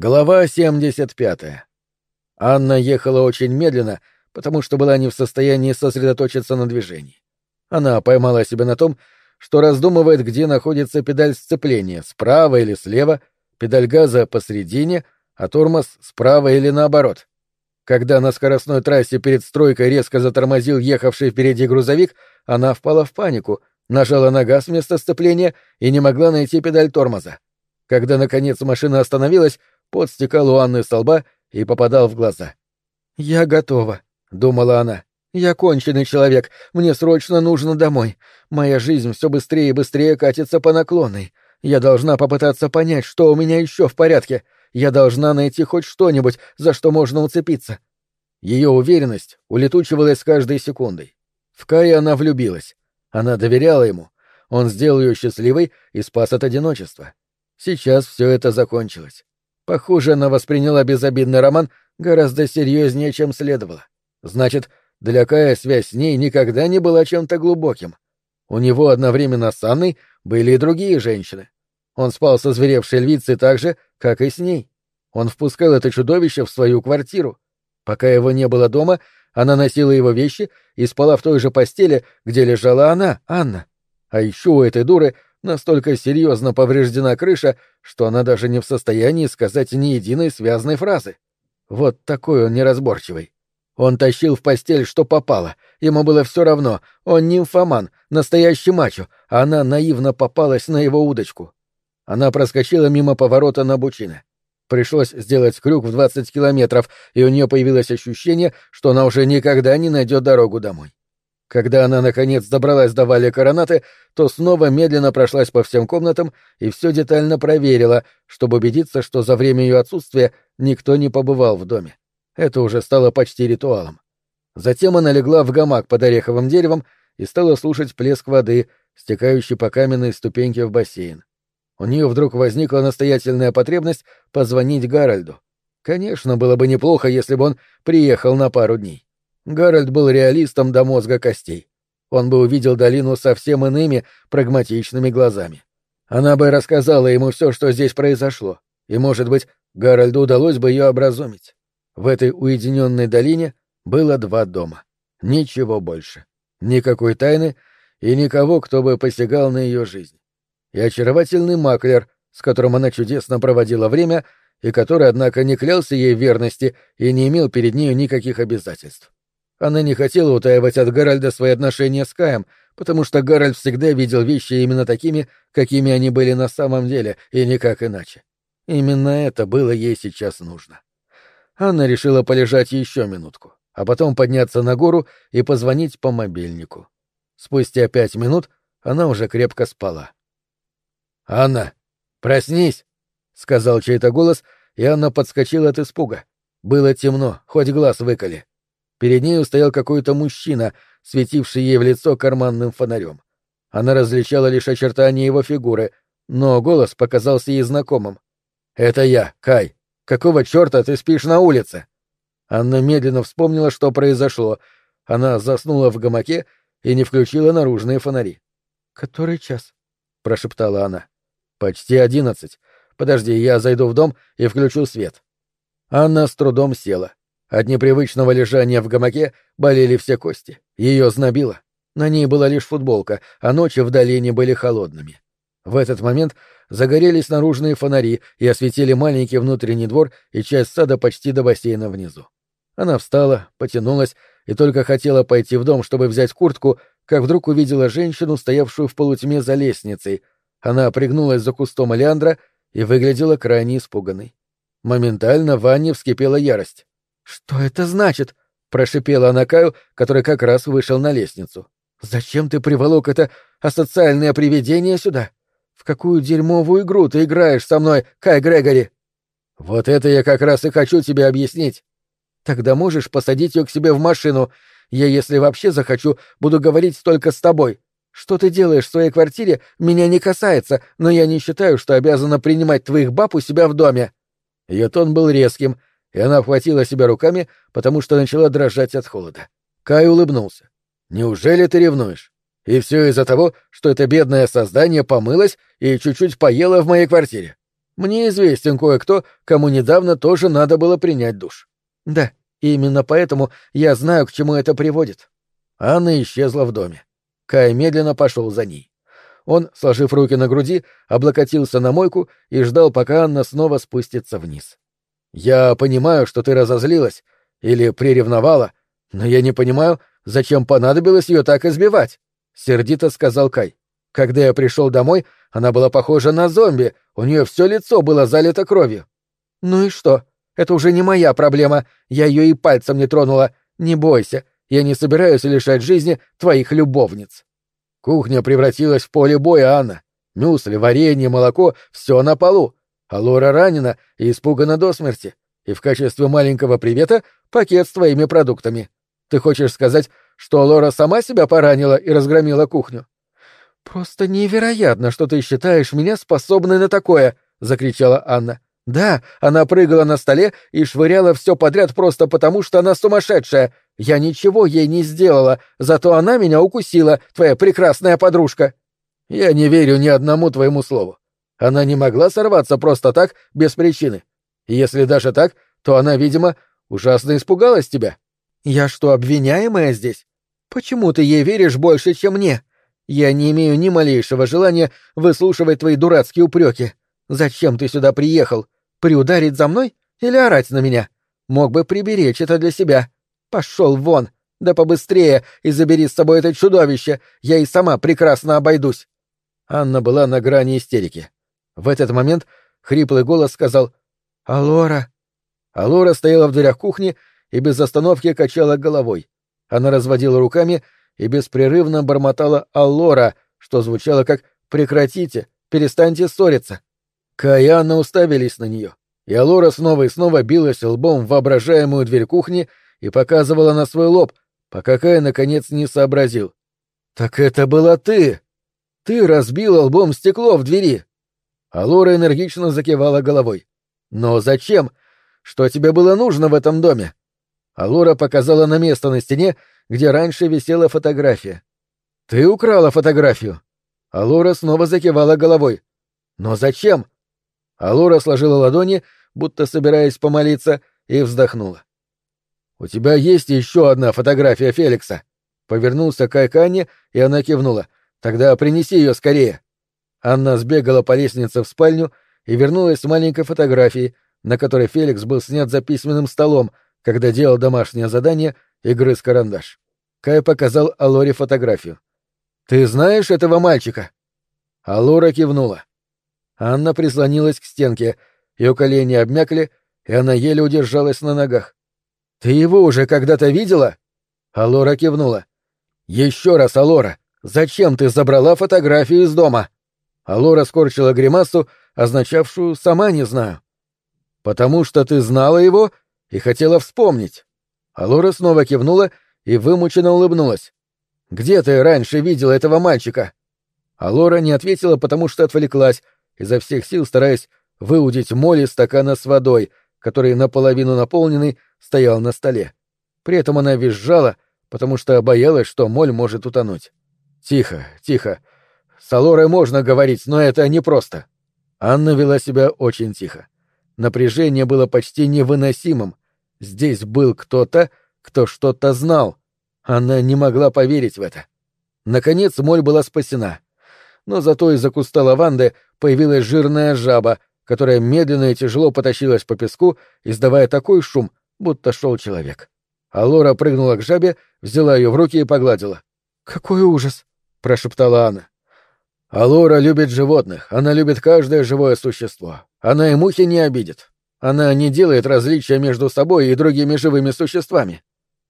Глава 75. Анна ехала очень медленно, потому что была не в состоянии сосредоточиться на движении. Она поймала себя на том, что раздумывает, где находится педаль сцепления, справа или слева, педаль газа посредине, а тормоз справа или наоборот. Когда на скоростной трассе перед стройкой резко затормозил ехавший впереди грузовик, она впала в панику, нажала на газ вместо сцепления и не могла найти педаль тормоза. Когда, наконец, машина остановилась, Пот стекал у Анны с лба и попадал в глаза. «Я готова», — думала она. «Я конченый человек. Мне срочно нужно домой. Моя жизнь все быстрее и быстрее катится по наклонной. Я должна попытаться понять, что у меня еще в порядке. Я должна найти хоть что-нибудь, за что можно уцепиться». Ее уверенность улетучивалась с каждой секундой. В Кая она влюбилась. Она доверяла ему. Он сделал ее счастливой и спас от одиночества. Сейчас все это закончилось. Похоже, она восприняла безобидный роман гораздо серьезнее, чем следовало. Значит, для Кая связь с ней никогда не была чем-то глубоким. У него одновременно с Анной были и другие женщины. Он спал со зверевшей львицей так же, как и с ней. Он впускал это чудовище в свою квартиру. Пока его не было дома, она носила его вещи и спала в той же постели, где лежала она, Анна. А еще у этой дуры настолько серьезно повреждена крыша, что она даже не в состоянии сказать ни единой связной фразы. Вот такой он неразборчивый. Он тащил в постель, что попало. Ему было все равно. Он нимфоман, настоящий мачо, она наивно попалась на его удочку. Она проскочила мимо поворота на бучины. Пришлось сделать крюк в 20 километров, и у нее появилось ощущение, что она уже никогда не найдет дорогу домой. Когда она, наконец, добралась до Вали Коронаты, то снова медленно прошлась по всем комнатам и все детально проверила, чтобы убедиться, что за время ее отсутствия никто не побывал в доме. Это уже стало почти ритуалом. Затем она легла в гамак под ореховым деревом и стала слушать плеск воды, стекающий по каменной ступеньке в бассейн. У нее вдруг возникла настоятельная потребность позвонить Гарольду. Конечно, было бы неплохо, если бы он приехал на пару дней. Гарольд был реалистом до мозга костей. Он бы увидел долину совсем иными, прагматичными глазами. Она бы рассказала ему все, что здесь произошло, и, может быть, Гарольду удалось бы ее образумить. В этой уединенной долине было два дома. Ничего больше. Никакой тайны и никого, кто бы посягал на ее жизнь. И очаровательный маклер, с которым она чудесно проводила время, и который, однако, не клялся ей верности и не имел перед нею никаких обязательств. Она не хотела утаивать от Гарольда свои отношения с Каем, потому что Гарольд всегда видел вещи именно такими, какими они были на самом деле, и никак иначе. Именно это было ей сейчас нужно. Анна решила полежать еще минутку, а потом подняться на гору и позвонить по мобильнику. Спустя пять минут она уже крепко спала. «Анна, проснись!» — сказал чей-то голос, и Анна подскочила от испуга. Было темно, хоть глаз выколи. Перед нею стоял какой-то мужчина, светивший ей в лицо карманным фонарем. Она различала лишь очертания его фигуры, но голос показался ей знакомым. «Это я, Кай. Какого черта ты спишь на улице?» Анна медленно вспомнила, что произошло. Она заснула в гамаке и не включила наружные фонари. «Который час?» — прошептала она. «Почти одиннадцать. Подожди, я зайду в дом и включу свет». Анна с трудом села. От непривычного лежания в гамаке болели все кости. Ее знобило. На ней была лишь футболка, а ночи в долине были холодными. В этот момент загорелись наружные фонари и осветили маленький внутренний двор и часть сада почти до бассейна внизу. Она встала, потянулась и только хотела пойти в дом, чтобы взять куртку, как вдруг увидела женщину, стоявшую в полутьме за лестницей. Она пригнулась за кустом олеандра и выглядела крайне испуганной. Моментально в Анне вскипела ярость. «Что это значит?» — прошипела она Каю, который как раз вышел на лестницу. «Зачем ты приволок это асоциальное привидение сюда? В какую дерьмовую игру ты играешь со мной, Кай Грегори?» «Вот это я как раз и хочу тебе объяснить. Тогда можешь посадить ее к себе в машину. Я, если вообще захочу, буду говорить только с тобой. Что ты делаешь в своей квартире, меня не касается, но я не считаю, что обязана принимать твоих баб у себя в доме». Ее тон был резким, и она обхватила себя руками, потому что начала дрожать от холода. Кай улыбнулся. «Неужели ты ревнуешь? И все из-за того, что это бедное создание помылось и чуть-чуть поело в моей квартире. Мне известен кое-кто, кому недавно тоже надо было принять душ. Да, именно поэтому я знаю, к чему это приводит. Анна исчезла в доме. Кай медленно пошел за ней. Он, сложив руки на груди, облокотился на мойку и ждал, пока Анна снова спустится вниз. «Я понимаю, что ты разозлилась или приревновала, но я не понимаю, зачем понадобилось ее так избивать», — сердито сказал Кай. «Когда я пришел домой, она была похожа на зомби, у нее все лицо было залито кровью». «Ну и что? Это уже не моя проблема, я ее и пальцем не тронула. Не бойся, я не собираюсь лишать жизни твоих любовниц». Кухня превратилась в поле боя, Анна. Мюсли, варенье, молоко — все на полу. А Лора ранена и испугана до смерти. И в качестве маленького привета пакет с твоими продуктами. Ты хочешь сказать, что Лора сама себя поранила и разгромила кухню? Просто невероятно, что ты считаешь меня способной на такое, закричала Анна. Да, она прыгала на столе и швыряла все подряд просто потому, что она сумасшедшая. Я ничего ей не сделала, зато она меня укусила, твоя прекрасная подружка. Я не верю ни одному твоему слову. Она не могла сорваться просто так, без причины. Если даже так, то она, видимо, ужасно испугалась тебя. Я что, обвиняемая здесь? Почему ты ей веришь больше, чем мне? Я не имею ни малейшего желания выслушивать твои дурацкие упреки. Зачем ты сюда приехал? Приударить за мной или орать на меня? Мог бы приберечь это для себя. Пошел вон, да побыстрее и забери с собой это чудовище, я и сама прекрасно обойдусь. Анна была на грани истерики. В этот момент хриплый голос сказал «Алора». Алора стояла в дверях кухни и без остановки качала головой. Она разводила руками и беспрерывно бормотала «Аллора», что звучало как «Прекратите, перестаньте ссориться». Анна уставились на нее, и Алора снова и снова билась лбом в воображаемую дверь кухни и показывала на свой лоб, пока Кай наконец не сообразил. «Так это была ты! Ты разбила лбом стекло в двери!» Алора энергично закивала головой. «Но зачем? Что тебе было нужно в этом доме?» Алора показала на место на стене, где раньше висела фотография. «Ты украла фотографию?» Алора снова закивала головой. «Но зачем?» Алора сложила ладони, будто собираясь помолиться, и вздохнула. «У тебя есть еще одна фотография Феликса?» Повернулся к Айкане, и она кивнула. «Тогда принеси ее скорее». Анна сбегала по лестнице в спальню и вернулась с маленькой фотографией, на которой Феликс был снят за письменным столом, когда делал домашнее задание и грыз карандаш. Кай показал Алоре фотографию. «Ты знаешь этого мальчика?» Алора кивнула. Анна прислонилась к стенке, ее колени обмякли, и она еле удержалась на ногах. «Ты его уже когда-то видела?» Алора кивнула. «Еще раз, Алора, зачем ты забрала фотографию из дома?» Алора скорчила гримасу, означавшую «сама не знаю». «Потому что ты знала его и хотела вспомнить». Алора снова кивнула и вымученно улыбнулась. «Где ты раньше видела этого мальчика?» Алора не ответила, потому что отвлеклась, изо всех сил стараясь выудить моль из стакана с водой, который наполовину наполненный стоял на столе. При этом она визжала, потому что боялась, что моль может утонуть. «Тихо, тихо. С Алорой можно говорить, но это непросто». Анна вела себя очень тихо. Напряжение было почти невыносимым. Здесь был кто-то, кто что-то знал. Она не могла поверить в это. Наконец моль была спасена. Но зато из-за куста лаванды появилась жирная жаба, которая медленно и тяжело потащилась по песку, издавая такой шум, будто шел человек. А Лора прыгнула к жабе, взяла ее в руки и погладила. «Какой ужас!» — прошептала она. А Лора любит животных, она любит каждое живое существо. Она и мухи не обидит. Она не делает различия между собой и другими живыми существами.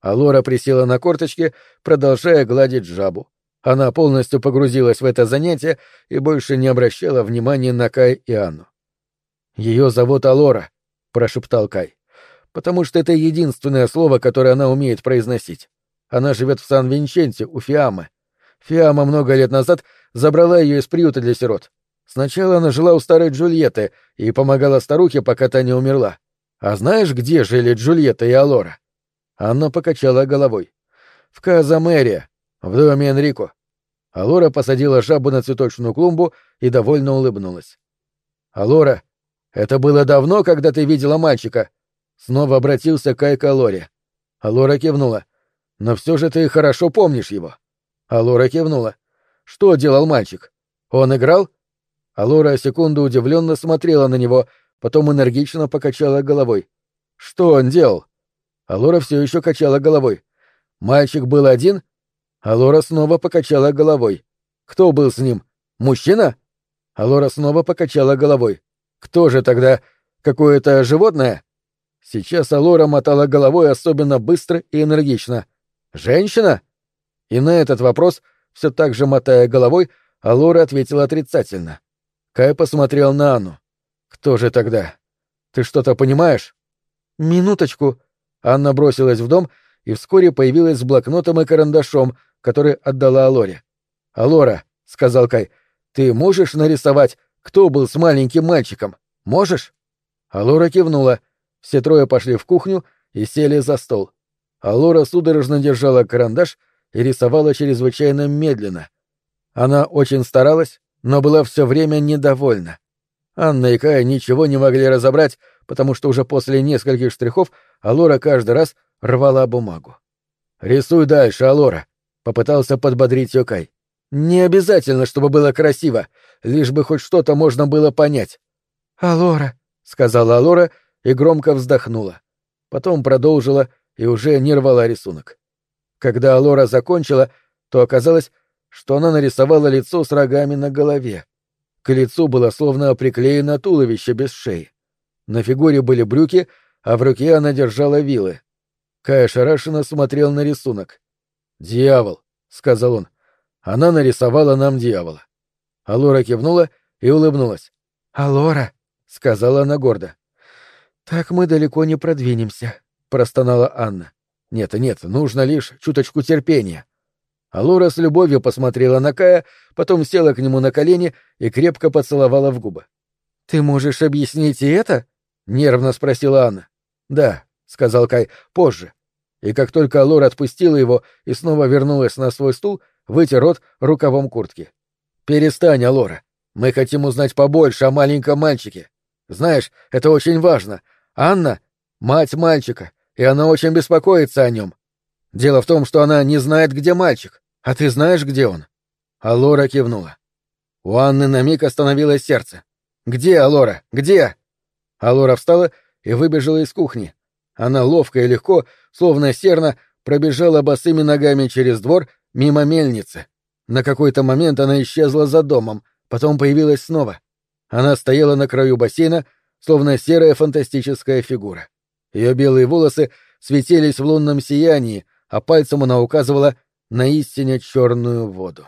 А Лора присела на корточки, продолжая гладить жабу. Она полностью погрузилась в это занятие и больше не обращала внимания на Кай и Анну. «Ее зовут Алора», — прошептал Кай, — «потому что это единственное слово, которое она умеет произносить. Она живет в Сан-Винченте, у Фиамы. Фиама много лет назад забрала ее из приюта для сирот. Сначала она жила у старой Джульетты и помогала старухе, пока та не умерла. А знаешь, где жили Джульетта и Алора?» Анна покачала головой. «В Казамерия, в доме Энрико. Алора посадила жабу на цветочную клумбу и довольно улыбнулась. Алора, Это было давно, когда ты видела мальчика?» Снова обратился Кай к Алоре. Алора кивнула. «Но все же ты хорошо помнишь его». Алора кивнула. «Что делал мальчик? Он играл?» Алора секунду удивленно смотрела на него, потом энергично покачала головой. «Что он делал?» Алора все еще качала головой. «Мальчик был один?» Алора снова покачала головой. «Кто был с ним? Мужчина?» Алора снова покачала головой. «Кто же тогда? Какое-то животное?» Сейчас Алора мотала головой особенно быстро и энергично. «Женщина?» И на этот вопрос, все так же мотая головой, Алора ответила отрицательно. Кай посмотрел на Анну. «Кто же тогда? Ты что-то понимаешь?» «Минуточку». Анна бросилась в дом и вскоре появилась с блокнотом и карандашом, который отдала Алоре. «Алора», — сказал Кай, — «ты можешь нарисовать, кто был с маленьким мальчиком? Можешь?» Алора кивнула. Все трое пошли в кухню и сели за стол. Алора судорожно держала карандаш и рисовала чрезвычайно медленно. Она очень старалась, но была все время недовольна. Анна и Кая ничего не могли разобрать, потому что уже после нескольких штрихов Алора каждый раз рвала бумагу. «Рисуй дальше, Алора», — попытался подбодрить ее Кай. «Не обязательно, чтобы было красиво, лишь бы хоть что-то можно было понять». «Алора», — сказала Алора и громко вздохнула. Потом продолжила и уже не рвала рисунок. Когда Алора закончила, то оказалось, что она нарисовала лицо с рогами на голове. К лицу было словно приклеено туловище без шеи. На фигуре были брюки, а в руке она держала вилы. Кай ошарашенно смотрел на рисунок. «Дьявол», — сказал он. «Она нарисовала нам дьявола». Алора кивнула и улыбнулась. «Алора», — сказала она гордо. «Так мы далеко не продвинемся», — простонала Анна. «Нет, нет, нужно лишь чуточку терпения. А Лора с любовью посмотрела на Кая, потом села к нему на колени и крепко поцеловала в губы. «Ты можешь объяснить и это?» — нервно спросила Анна. «Да», — сказал Кай, — «позже». И как только Лора отпустила его и снова вернулась на свой стул, вытер рот рукавом куртки. «Перестань, Алора. Мы хотим узнать побольше о маленьком мальчике. Знаешь, это очень важно. Анна — мать мальчика, и она очень беспокоится о нем. Дело в том, что она не знает, где мальчик. А ты знаешь, где он? Алора кивнула. У Анны на миг остановилось сердце. Где Алора? Где? Алора встала и выбежала из кухни. Она ловко и легко, словно серна, пробежала босыми ногами через двор мимо мельницы. На какой-то момент она исчезла за домом, потом появилась снова. Она стояла на краю бассейна, словно серая фантастическая фигура. Ее белые волосы светились в лунном сиянии, а пальцем она указывала на истине черную воду.